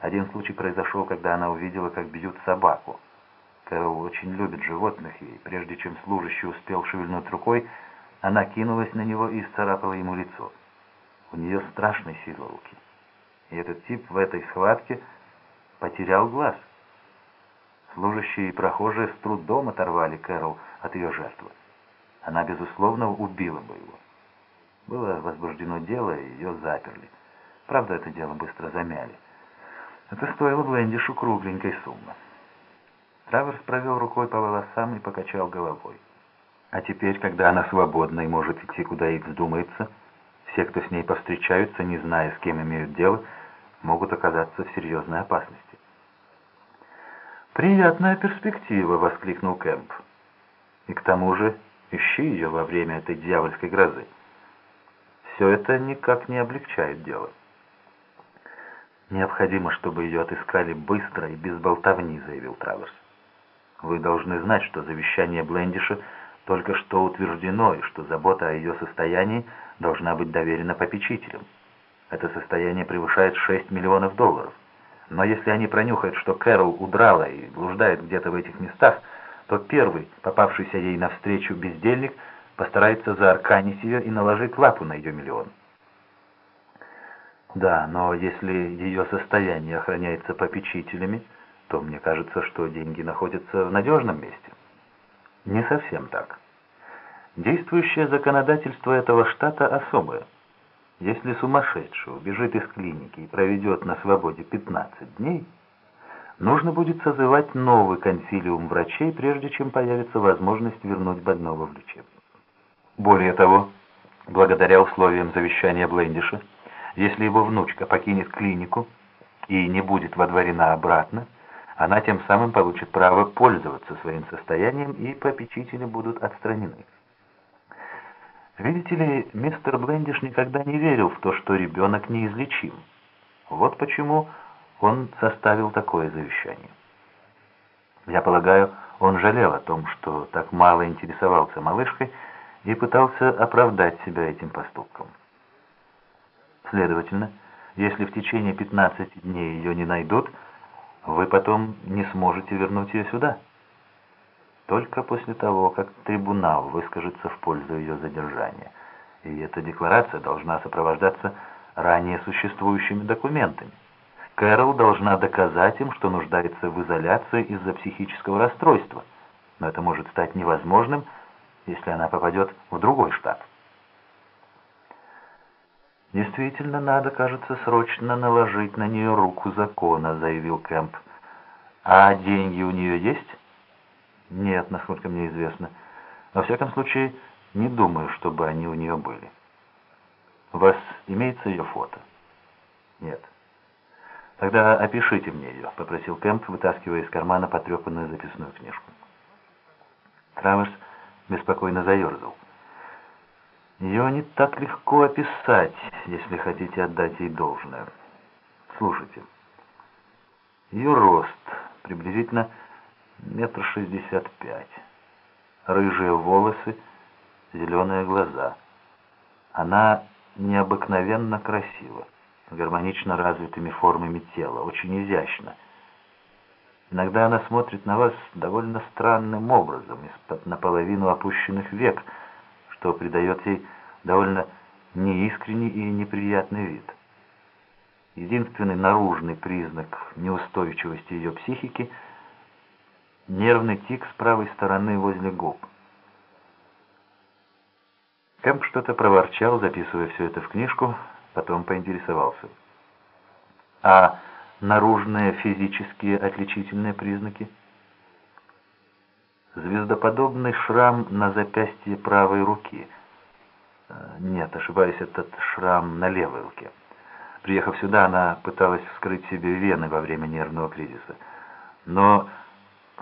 Один случай произошел, когда она увидела, как бьют собаку. Кэрол очень любит животных, и прежде чем служащий успел шевельнуть рукой, она кинулась на него и сцарапала ему лицо. У нее страшной силы руки. И этот тип в этой схватке потерял глаз. Служащие и прохожие с трудом оторвали Кэрол от ее жертвы. Она, безусловно, убила бы его. Было возбуждено дело, и ее заперли. Правда, это дело быстро замяли. Это стоило Блендишу кругленькой суммы. Траверс провел рукой по волосам и покачал головой. А теперь, когда она свободна и может идти, куда ей вздумается, все, кто с ней повстречаются, не зная, с кем имеют дело, могут оказаться в серьезной опасности. «Приятная перспектива!» — воскликнул Кэмп. «И к тому же ищи ее во время этой дьявольской грозы. Все это никак не облегчает дело». «Необходимо, чтобы ее отыскали быстро и без болтовни», — заявил Траверс. «Вы должны знать, что завещание Блендиша только что утверждено, и что забота о ее состоянии должна быть доверена попечителям. Это состояние превышает 6 миллионов долларов. Но если они пронюхают, что Кэрол удрала и блуждает где-то в этих местах, то первый, попавшийся ей навстречу бездельник, постарается заарканить ее и наложить лапу на ее миллион. Да, но если ее состояние охраняется попечителями, то мне кажется, что деньги находятся в надежном месте. Не совсем так. Действующее законодательство этого штата особое. Если сумасшедший убежит из клиники и проведет на свободе 15 дней, нужно будет созывать новый консилиум врачей, прежде чем появится возможность вернуть больного в лечебницу. Более того, благодаря условиям завещания Блендиша, если его внучка покинет клинику и не будет водворена обратно, она тем самым получит право пользоваться своим состоянием, и попечители будут отстранены. Видите ли, мистер Блендиш никогда не верил в то, что ребенок неизлечим. Вот почему он составил такое завещание. Я полагаю, он жалел о том, что так мало интересовался малышкой и пытался оправдать себя этим поступком. Следовательно, если в течение 15 дней ее не найдут, вы потом не сможете вернуть ее сюда. Только после того, как трибунал выскажется в пользу ее задержания. И эта декларация должна сопровождаться ранее существующими документами. Кэрол должна доказать им, что нуждается в изоляции из-за психического расстройства, но это может стать невозможным, если она попадет в другой штат. «Действительно, надо, кажется, срочно наложить на нее руку закона», — заявил Кэмп. «А деньги у нее есть?» «Нет, насколько мне известно. Во всяком случае, не думаю, чтобы они у нее были». «У вас имеется ее фото?» «Нет». «Тогда опишите мне ее», — попросил Кэмп, вытаскивая из кармана потрепанную записную книжку. Траверс беспокойно заерзал. Ее не так легко описать, если хотите отдать ей должное. Слушайте. Ее рост приблизительно метр шестьдесят пять. Рыжие волосы, зеленые глаза. Она необыкновенно красива, гармонично развитыми формами тела, очень изящно. Иногда она смотрит на вас довольно странным образом, из-под наполовину опущенных век – что придает ей довольно неискренний и неприятный вид. Единственный наружный признак неустойчивости ее психики – нервный тик с правой стороны возле губ. Кэмп что-то проворчал, записывая все это в книжку, потом поинтересовался. А наружные физические отличительные признаки – звездоподобный шрам на запястье правой руки. Э, нет, ошибаюсь, этот шрам на левой руке. Приехав сюда, она пыталась вскрыть себе вены во время нервного кризиса. Но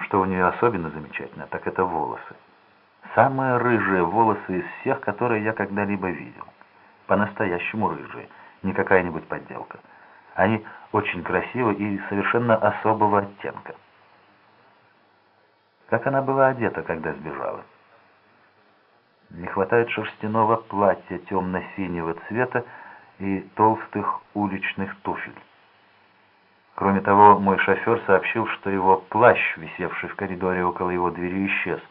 что у нее особенно замечательно, так это волосы. Самые рыжие волосы из всех, которые я когда-либо видел. По-настоящему рыжие, не какая-нибудь подделка. Они очень красивы и совершенно особого оттенка. Как она была одета, когда сбежала? Не хватает шерстяного платья темно-синего цвета и толстых уличных туфель. Кроме того, мой шофер сообщил, что его плащ, висевший в коридоре около его двери, исчез –